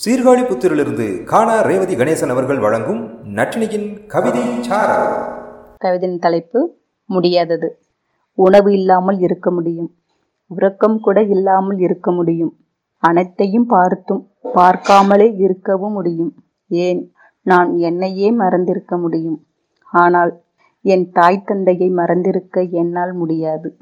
சீர்காழி புத்திரிலிருந்து காணா ரேவதி கணேசன் அவர்கள் வழங்கும் நட்டினியின் கவிதை சார கவிதையின் தலைப்பு முடியாதது. உணவு இல்லாமல் இருக்க முடியும். உறக்கம் கூட இல்லாமல் இருக்க முடியும். அனைத்தையும் பார்த்தும் பார்க்காமலே இருக்கவும் முடியும். ஏன்? நான் என்னையே மறந்திருக்க முடியும். ஆனால் என் தாய் தந்தையை மறந்திருக்க என்னால் முடியாது.